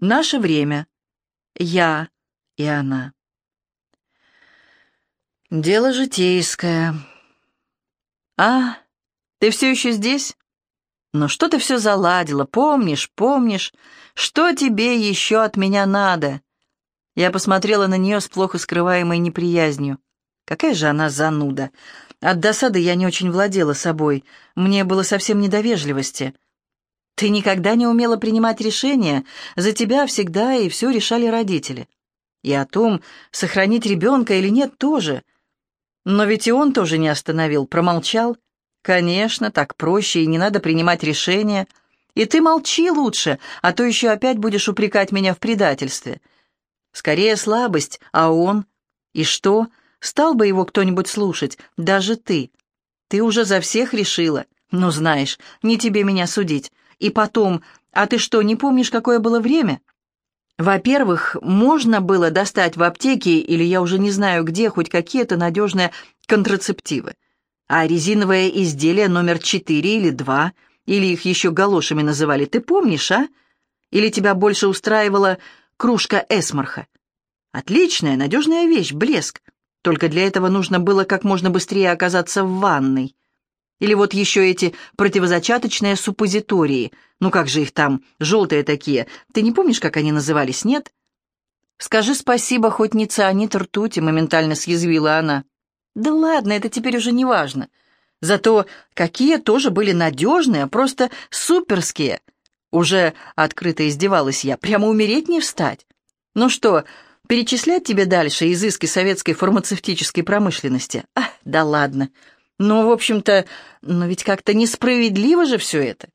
Наше время. Я и она. Дело житейское. А, ты все еще здесь? Но что ты все заладила? Помнишь, помнишь? Что тебе еще от меня надо? Я посмотрела на нее с плохо скрываемой неприязнью. Какая же она зануда. От досады я не очень владела собой. Мне было совсем недовежливости. Ты никогда не умела принимать решения. За тебя всегда и все решали родители. И о том, сохранить ребенка или нет, тоже. Но ведь и он тоже не остановил, промолчал. Конечно, так проще, и не надо принимать решения. И ты молчи лучше, а то еще опять будешь упрекать меня в предательстве. Скорее слабость, а он... И что? Стал бы его кто-нибудь слушать, даже ты. Ты уже за всех решила. Ну, знаешь, не тебе меня судить. И потом, а ты что, не помнишь, какое было время? Во-первых, можно было достать в аптеке, или я уже не знаю где, хоть какие-то надежные контрацептивы. А резиновое изделие номер четыре или два, или их еще галошами называли, ты помнишь, а? Или тебя больше устраивала кружка эсмарха? Отличная, надежная вещь, блеск. Только для этого нужно было как можно быстрее оказаться в ванной. Или вот еще эти противозачаточные суппозитории. Ну как же их там, желтые такие. Ты не помнишь, как они назывались, нет? Скажи спасибо, хоть не цианид ртути, моментально съязвила она. Да ладно, это теперь уже не важно. Зато какие тоже были надежные, просто суперские. Уже открыто издевалась я, прямо умереть не встать. Ну что, перечислять тебе дальше изыски советской фармацевтической промышленности? А, да ладно. Ну, в общем-то, но ведь как-то несправедливо же все это.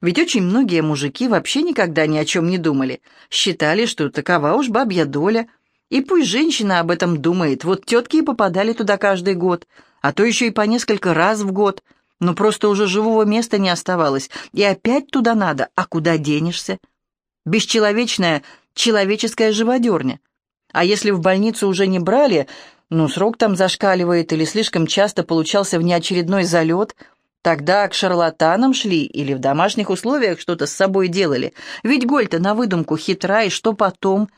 Ведь очень многие мужики вообще никогда ни о чем не думали. Считали, что такова уж бабья доля. И пусть женщина об этом думает. Вот тетки и попадали туда каждый год, а то еще и по несколько раз в год. Но просто уже живого места не оставалось. И опять туда надо. А куда денешься? Бесчеловечная, человеческая живодерня. А если в больницу уже не брали, ну, срок там зашкаливает или слишком часто получался внеочередной залет, тогда к шарлатанам шли или в домашних условиях что-то с собой делали. Ведь Голь-то на выдумку хитра, и что потом?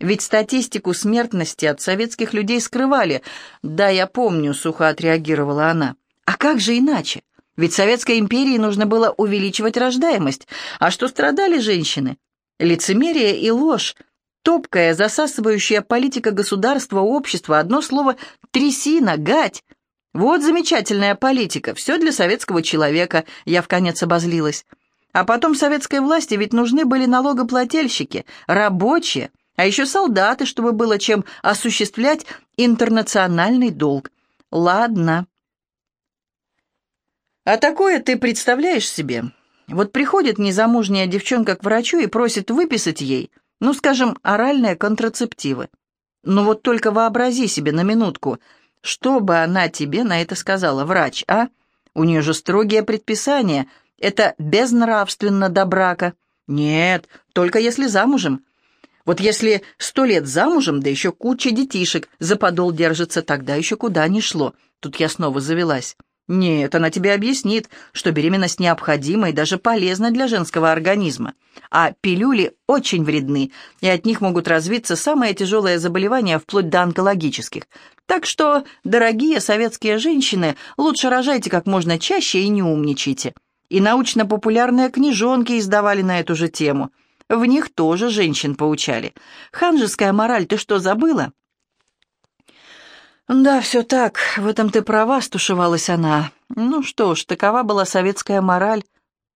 Ведь статистику смертности от советских людей скрывали. Да, я помню, сухо отреагировала она. А как же иначе? Ведь Советской империи нужно было увеличивать рождаемость. А что страдали женщины? Лицемерие и ложь. Топкая, засасывающая политика государства, общества, одно слово «трясина», «гать». Вот замечательная политика, все для советского человека, я в конец обозлилась. А потом советской власти ведь нужны были налогоплательщики, рабочие, а еще солдаты, чтобы было чем осуществлять интернациональный долг. Ладно. А такое ты представляешь себе? Вот приходит незамужняя девчонка к врачу и просит выписать ей – ну, скажем, оральные контрацептивы. Ну вот только вообрази себе на минутку, что бы она тебе на это сказала, врач, а? У нее же строгие предписания. Это безнравственно до брака. Нет, только если замужем. Вот если сто лет замужем, да еще куча детишек, за подол держится, тогда еще куда ни шло. Тут я снова завелась. Нет, она тебе объяснит, что беременность необходима и даже полезна для женского организма. А пилюли очень вредны, и от них могут развиться самые тяжелые заболевания вплоть до онкологических. Так что, дорогие советские женщины, лучше рожайте как можно чаще и не умничайте. И научно-популярные книжонки издавали на эту же тему. В них тоже женщин поучали. Ханжеская мораль, ты что, забыла? «Да, все так, в этом ты права», — стушевалась она. «Ну что ж, такова была советская мораль».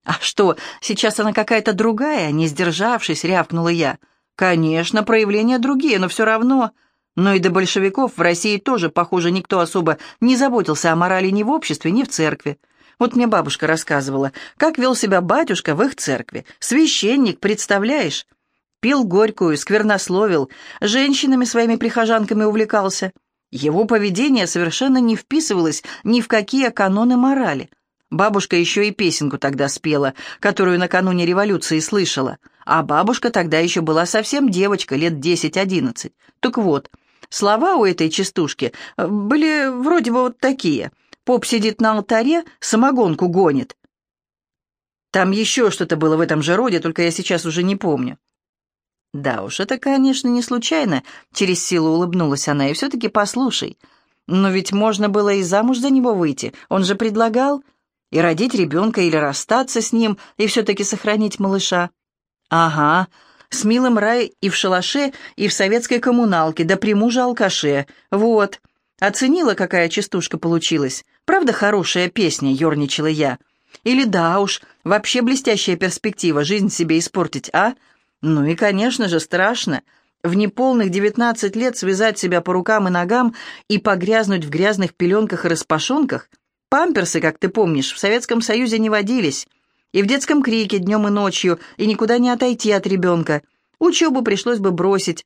«А что, сейчас она какая-то другая?» — не сдержавшись, рявкнула я. «Конечно, проявления другие, но все равно...» Но и до большевиков в России тоже, похоже, никто особо не заботился о морали ни в обществе, ни в церкви. Вот мне бабушка рассказывала, как вел себя батюшка в их церкви. Священник, представляешь? Пил горькую, сквернословил, женщинами своими прихожанками увлекался. Его поведение совершенно не вписывалось ни в какие каноны морали. Бабушка еще и песенку тогда спела, которую накануне революции слышала. А бабушка тогда еще была совсем девочка, лет десять-одиннадцать. Так вот, слова у этой частушки э, были вроде бы вот такие. «Поп сидит на алтаре, самогонку гонит». Там еще что-то было в этом же роде, только я сейчас уже не помню. Да уж, это, конечно, не случайно, через силу улыбнулась она, и все-таки послушай. Но ведь можно было и замуж за него выйти, он же предлагал, и родить ребенка или расстаться с ним, и все-таки сохранить малыша. Ага, с милым рай и в шалаше, и в советской коммуналке, да при муже алкаше. Вот. Оценила, какая частушка получилась. Правда, хорошая песня, ерничала я. Или да уж, вообще блестящая перспектива, жизнь себе испортить, а? Ну и, конечно же, страшно. В неполных девятнадцать лет связать себя по рукам и ногам и погрязнуть в грязных пеленках и распашонках. Памперсы, как ты помнишь, в Советском Союзе не водились. И в детском крике днем и ночью, и никуда не отойти от ребенка. Учебу пришлось бы бросить.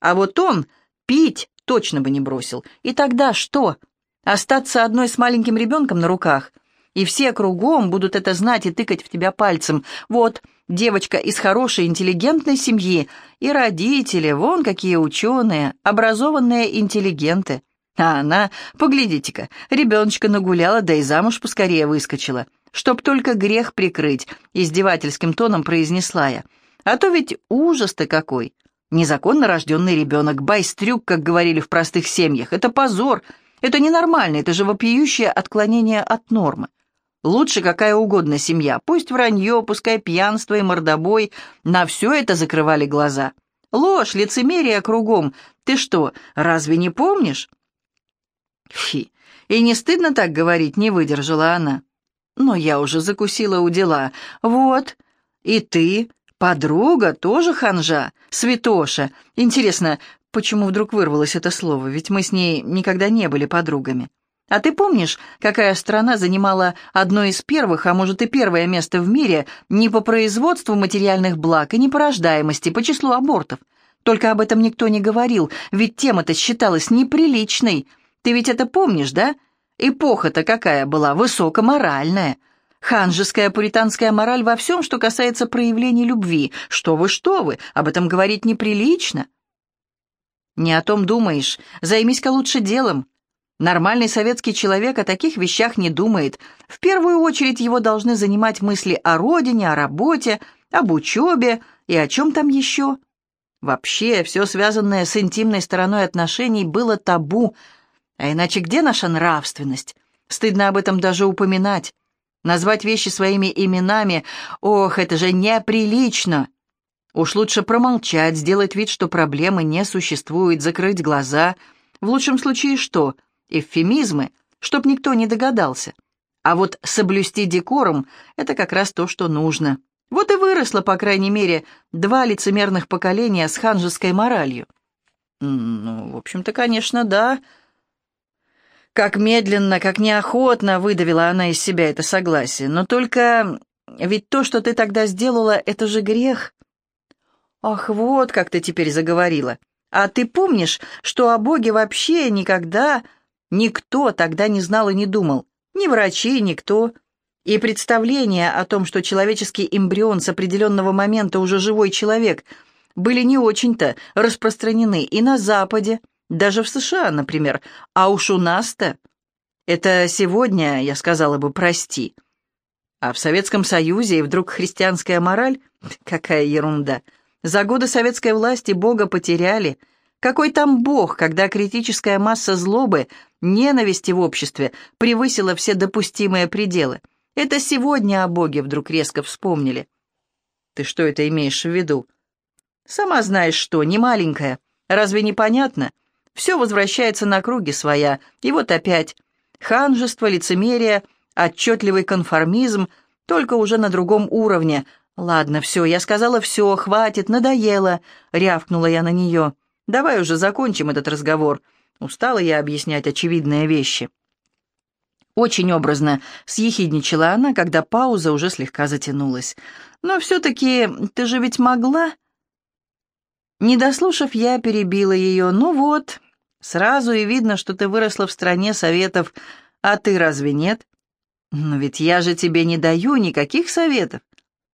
А вот он пить точно бы не бросил. И тогда что? Остаться одной с маленьким ребенком на руках? И все кругом будут это знать и тыкать в тебя пальцем. Вот, девочка из хорошей, интеллигентной семьи. И родители, вон какие ученые, образованные интеллигенты. А она, поглядите-ка, ребеночка нагуляла, да и замуж поскорее выскочила. Чтоб только грех прикрыть, издевательским тоном произнесла я. А то ведь ужас-то какой. Незаконно рожденный ребенок, байстрюк, как говорили в простых семьях. Это позор, это ненормально, это же вопиющее отклонение от нормы. Лучше какая угодно семья, пусть вранье, пускай пьянство и мордобой, на все это закрывали глаза. Ложь, лицемерие кругом. Ты что, разве не помнишь? Фи, и не стыдно так говорить, не выдержала она. Но я уже закусила у дела. Вот, и ты, подруга, тоже ханжа, святоша. Интересно, почему вдруг вырвалось это слово, ведь мы с ней никогда не были подругами. А ты помнишь, какая страна занимала одно из первых, а может и первое место в мире не по производству материальных благ и не по рождаемости, по числу абортов? Только об этом никто не говорил, ведь тема-то считалась неприличной. Ты ведь это помнишь, да? Эпоха-то какая была, высокоморальная. Ханжеская пуританская мораль во всем, что касается проявлений любви. Что вы, что вы, об этом говорить неприлично. Не о том думаешь, займись-ка лучше делом. Нормальный советский человек о таких вещах не думает. В первую очередь его должны занимать мысли о родине, о работе, об учебе и о чем там еще. Вообще, все связанное с интимной стороной отношений было табу. А иначе где наша нравственность? Стыдно об этом даже упоминать. Назвать вещи своими именами, ох, это же неприлично. Уж лучше промолчать, сделать вид, что проблемы не существует, закрыть глаза. В лучшем случае что – эвфемизмы, чтоб никто не догадался. А вот соблюсти декорум — это как раз то, что нужно. Вот и выросло, по крайней мере, два лицемерных поколения с ханжеской моралью. Ну, в общем-то, конечно, да. Как медленно, как неохотно выдавила она из себя это согласие. Но только ведь то, что ты тогда сделала, это же грех. Ах, вот как ты теперь заговорила. А ты помнишь, что о Боге вообще никогда Никто тогда не знал и не думал, ни врачи, никто. И представления о том, что человеческий эмбрион с определенного момента уже живой человек, были не очень-то распространены и на Западе, даже в США, например. А уж у нас-то... Это сегодня, я сказала бы, прости. А в Советском Союзе и вдруг христианская мораль? Какая ерунда. За годы советской власти Бога потеряли — какой там Бог, когда критическая масса злобы, ненависти в обществе превысила все допустимые пределы? Это сегодня о Боге вдруг резко вспомнили. Ты что это имеешь в виду? Сама знаешь что, не маленькая. Разве не понятно? Все возвращается на круги своя. И вот опять. Ханжество, лицемерие, отчетливый конформизм, только уже на другом уровне. Ладно, все, я сказала все, хватит, надоело, рявкнула я на нее. Давай уже закончим этот разговор. Устала я объяснять очевидные вещи. Очень образно съехидничала она, когда пауза уже слегка затянулась. «Но все-таки ты же ведь могла...» Не дослушав, я перебила ее. «Ну вот, сразу и видно, что ты выросла в стране советов, а ты разве нет? Но ведь я же тебе не даю никаких советов.